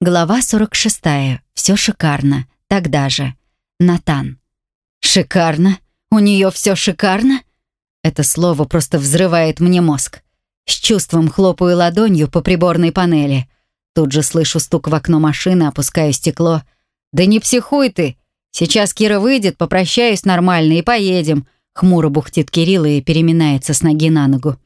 Глава 46. Все шикарно. Тогда же. Натан. Шикарно? У нее все шикарно? Это слово просто взрывает мне мозг. С чувством хлопаю ладонью по приборной панели. Тут же слышу стук в окно машины, опускаю стекло. «Да не психуй ты! Сейчас Кира выйдет, попрощаюсь нормально и поедем!» Хмуро бухтит Кирилл и переминается с ноги на ногу.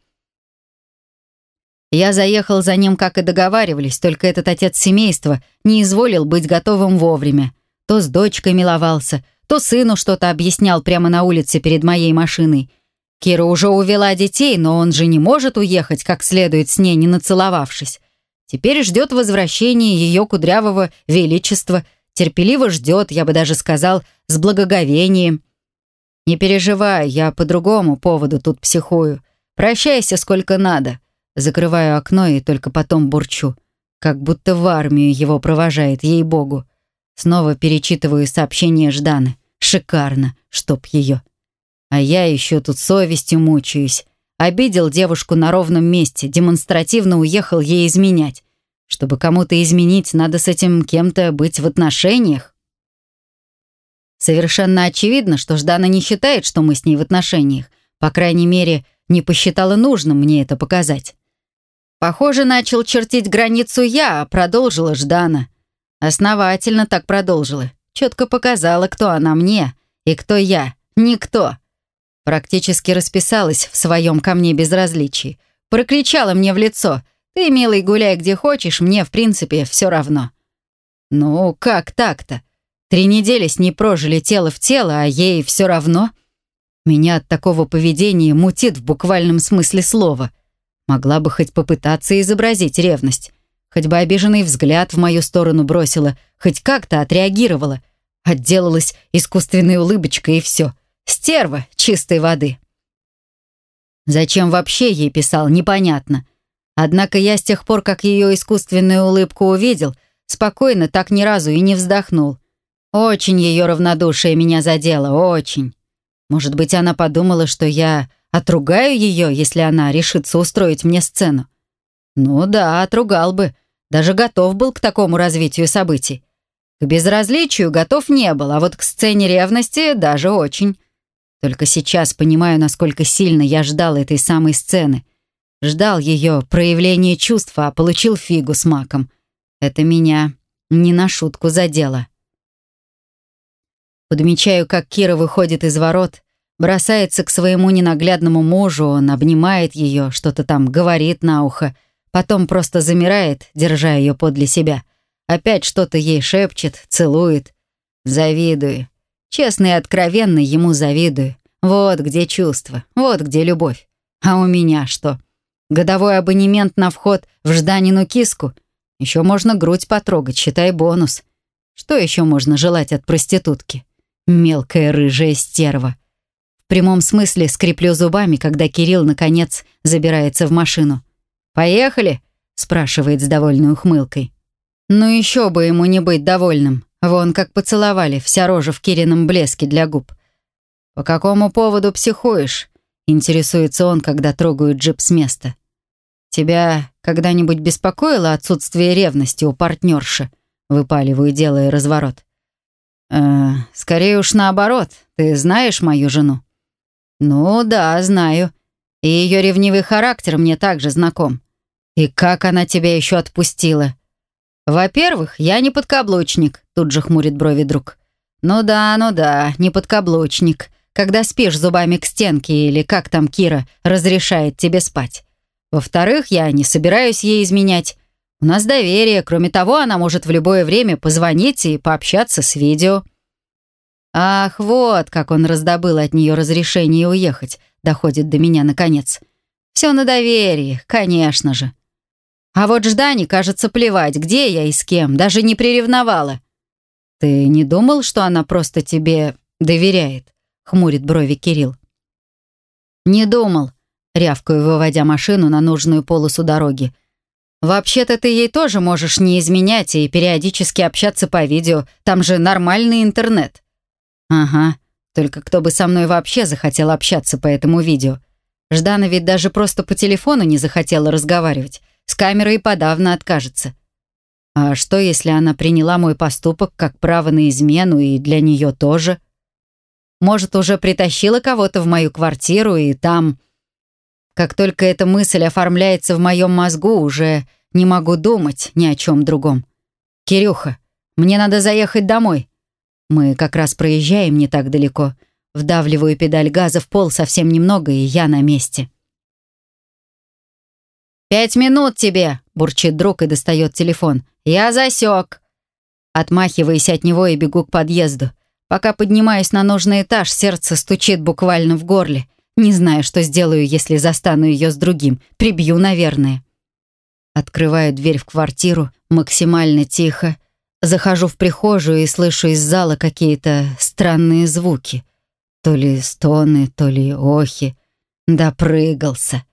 Я заехал за ним, как и договаривались, только этот отец семейства не изволил быть готовым вовремя. То с дочкой миловался, то сыну что-то объяснял прямо на улице перед моей машиной. Кира уже увела детей, но он же не может уехать как следует с ней, не нацеловавшись. Теперь ждет возвращения ее кудрявого величества, терпеливо ждет, я бы даже сказал, с благоговением. «Не переживай, я по другому поводу тут психую. Прощайся сколько надо. Закрываю окно и только потом бурчу. Как будто в армию его провожает, ей-богу. Снова перечитываю сообщение Жданы. Шикарно, чтоб ее. А я еще тут совестью мучаюсь. Обидел девушку на ровном месте, демонстративно уехал ей изменять. Чтобы кому-то изменить, надо с этим кем-то быть в отношениях. Совершенно очевидно, что Ждана не считает, что мы с ней в отношениях. По крайней мере, не посчитала нужным мне это показать. Похоже, начал чертить границу я, а продолжила Ждана. Основательно так продолжила. Четко показала, кто она мне и кто я. Никто. Практически расписалась в своем ко мне безразличии. Прокричала мне в лицо. «Ты, милый, гуляй где хочешь, мне, в принципе, все равно». «Ну, как так-то? Три недели с ней прожили тело в тело, а ей все равно?» Меня от такого поведения мутит в буквальном смысле слова – Могла бы хоть попытаться изобразить ревность. Хоть бы обиженный взгляд в мою сторону бросила, хоть как-то отреагировала. Отделалась искусственной улыбочкой и все. Стерва чистой воды. Зачем вообще ей писал, непонятно. Однако я с тех пор, как ее искусственную улыбку увидел, спокойно так ни разу и не вздохнул. Очень ее равнодушие меня задело, очень. Может быть, она подумала, что я Отругаю ее, если она решится устроить мне сцену. Ну да, отругал бы. Даже готов был к такому развитию событий. К безразличию готов не был, а вот к сцене ревности даже очень. Только сейчас понимаю, насколько сильно я ждал этой самой сцены. Ждал ее проявления чувства, а получил фигу с маком. Это меня не на шутку задело. Подмечаю, как Кира выходит из ворот, Бросается к своему ненаглядному мужу, он обнимает ее, что-то там говорит на ухо, потом просто замирает, держа ее подле себя. Опять что-то ей шепчет, целует. Завидую. Честно и откровенно ему завидую. Вот где чувство, вот где любовь. А у меня что? Годовой абонемент на вход в Жданину киску? Еще можно грудь потрогать, считай бонус. Что еще можно желать от проститутки? Мелкая рыжая стерва прямом смысле скреплю зубами, когда Кирилл, наконец, забирается в машину. «Поехали?» — спрашивает с довольной ухмылкой. Ну еще бы ему не быть довольным. Вон как поцеловали, вся рожа в Кирином блеске для губ. «По какому поводу психуешь?» — интересуется он, когда трогают джип с места. «Тебя когда-нибудь беспокоило отсутствие ревности у партнерши?» — выпаливаю, делая разворот. «Э, «Скорее уж наоборот. Ты знаешь мою жену?» «Ну да, знаю. И ее ревнивый характер мне также знаком. И как она тебя еще отпустила?» «Во-первых, я не подкаблучник», — тут же хмурит брови друг. «Ну да, ну да, не подкаблучник. Когда спишь зубами к стенке или как там Кира разрешает тебе спать. Во-вторых, я не собираюсь ей изменять. У нас доверие, кроме того, она может в любое время позвонить и пообщаться с видео». Ах, вот как он раздобыл от нее разрешение уехать, доходит до меня наконец. Все на доверии, конечно же. А вот Ждане, кажется, плевать, где я и с кем, даже не приревновала. Ты не думал, что она просто тебе доверяет? Хмурит брови Кирилл. Не думал, рявкаю, выводя машину на нужную полосу дороги. «Вообще-то ты ей тоже можешь не изменять и периодически общаться по видео, там же нормальный интернет». Ага, только кто бы со мной вообще захотел общаться по этому видео? Ждана ведь даже просто по телефону не захотела разговаривать. С камерой подавно откажется. А что, если она приняла мой поступок как право на измену и для нее тоже? Может, уже притащила кого-то в мою квартиру и там... Как только эта мысль оформляется в моем мозгу, уже не могу думать ни о чем другом. «Кирюха, мне надо заехать домой». Мы как раз проезжаем не так далеко. Вдавливаю педаль газа в пол совсем немного, и я на месте. «Пять минут тебе!» — бурчит друг и достает телефон. «Я засек!» Отмахиваясь от него и бегу к подъезду. Пока поднимаюсь на нужный этаж, сердце стучит буквально в горле. Не знаю, что сделаю, если застану ее с другим. Прибью, наверное. Открываю дверь в квартиру, максимально тихо. Захожу в прихожую и слышу из зала какие-то странные звуки. То ли стоны, то ли охи. Допрыгался.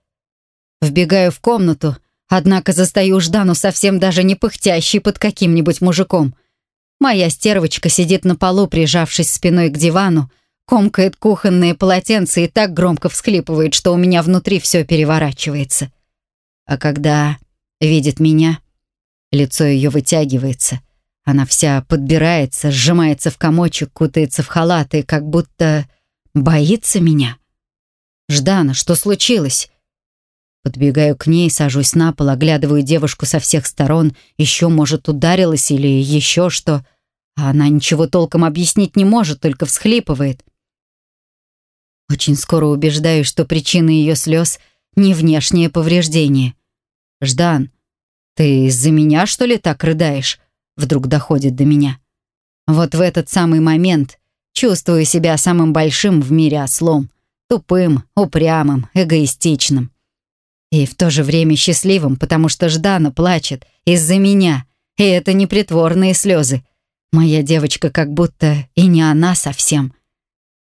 Вбегаю в комнату, однако застаю Ждану совсем даже не пыхтящей под каким-нибудь мужиком. Моя стервочка сидит на полу, прижавшись спиной к дивану, комкает кухонные полотенца и так громко всхлипывает, что у меня внутри все переворачивается. А когда видит меня, лицо ее вытягивается. Она вся подбирается, сжимается в комочек, кутается в халат и как будто боится меня. «Ждана, что случилось?» Подбегаю к ней, сажусь на пол, оглядываю девушку со всех сторон. Еще, может, ударилась или еще что. А она ничего толком объяснить не может, только всхлипывает. Очень скоро убеждаюсь, что причина ее слез — не внешнее повреждение. «Ждан, ты из-за меня, что ли, так рыдаешь?» Вдруг доходит до меня. Вот в этот самый момент чувствую себя самым большим в мире ослом. Тупым, упрямым, эгоистичным. И в то же время счастливым, потому что Ждана плачет из-за меня. И это не притворные слезы. Моя девочка как будто и не она совсем.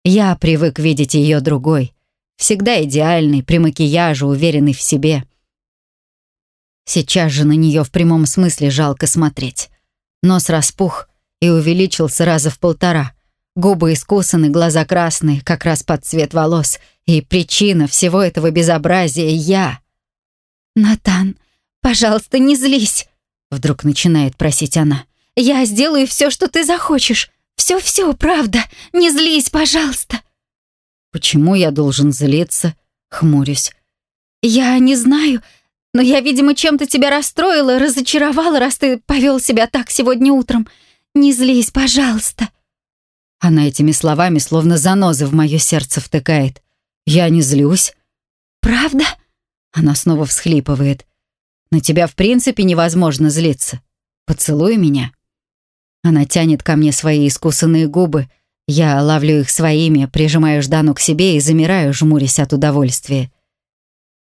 Я привык видеть ее другой, всегда идеальный, при макияже, уверенный в себе. Сейчас же на нее в прямом смысле жалко смотреть. Нос распух и увеличился раза в полтора. Губы искусаны, глаза красные, как раз под цвет волос. И причина всего этого безобразия — я. «Натан, пожалуйста, не злись!» Вдруг начинает просить она. «Я сделаю все, что ты захочешь. Все-все, правда. Не злись, пожалуйста». «Почему я должен злиться?» — хмурюсь. «Я не знаю, но я, видимо, чем-то тебя расстроила, разочаровала, раз ты повел себя так сегодня утром. Не злись, пожалуйста». Она этими словами словно занозы в мое сердце втыкает. «Я не злюсь». «Правда?» Она снова всхлипывает. «На тебя в принципе невозможно злиться. Поцелуй меня». Она тянет ко мне свои искусанные губы. Я ловлю их своими, прижимаю Ждану к себе и замираю, жмурясь от удовольствия.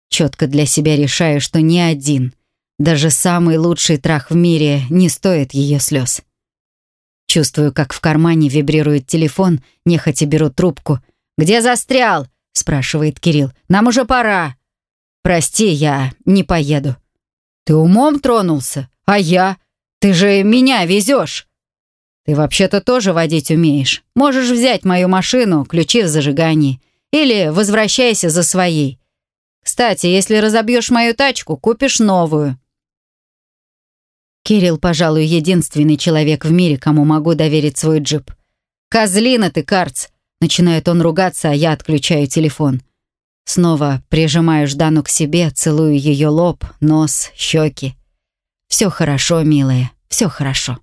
Четко для себя решаю, что ни один, даже самый лучший трах в мире не стоит ее слез. Чувствую, как в кармане вибрирует телефон, нехотя беру трубку. «Где застрял?» — спрашивает Кирилл. «Нам уже пора». «Прости, я не поеду». «Ты умом тронулся? А я? Ты же меня везешь!» Ты вообще-то тоже водить умеешь. Можешь взять мою машину, ключи в зажигании. Или возвращайся за своей. Кстати, если разобьешь мою тачку, купишь новую». Кирилл, пожалуй, единственный человек в мире, кому могу доверить свой джип. «Козлина ты, Карц!» Начинает он ругаться, а я отключаю телефон. Снова прижимаю Ждану к себе, целую ее лоб, нос, щеки. «Все хорошо, милая, все хорошо».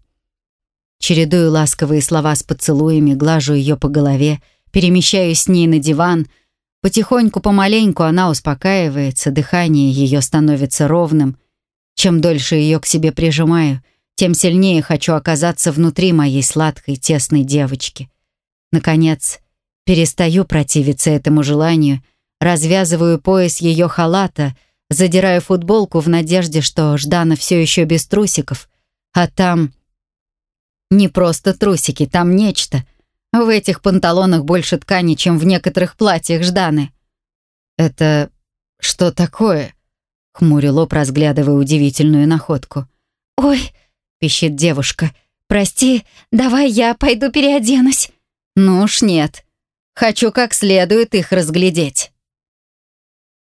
Чередую ласковые слова с поцелуями, глажу ее по голове, перемещаюсь с ней на диван. Потихоньку, помаленьку она успокаивается, дыхание ее становится ровным. Чем дольше ее к себе прижимаю, тем сильнее хочу оказаться внутри моей сладкой, тесной девочки. Наконец, перестаю противиться этому желанию, развязываю пояс ее халата, задираю футболку в надежде, что Ждана все еще без трусиков, а там не просто трусики, там нечто. В этих панталонах больше ткани, чем в некоторых платьях Жданы. «Это что такое?» — хмурил лоб, разглядывая удивительную находку. «Ой!» — пищит девушка. «Прости, давай я пойду переоденусь». «Ну уж нет. Хочу как следует их разглядеть».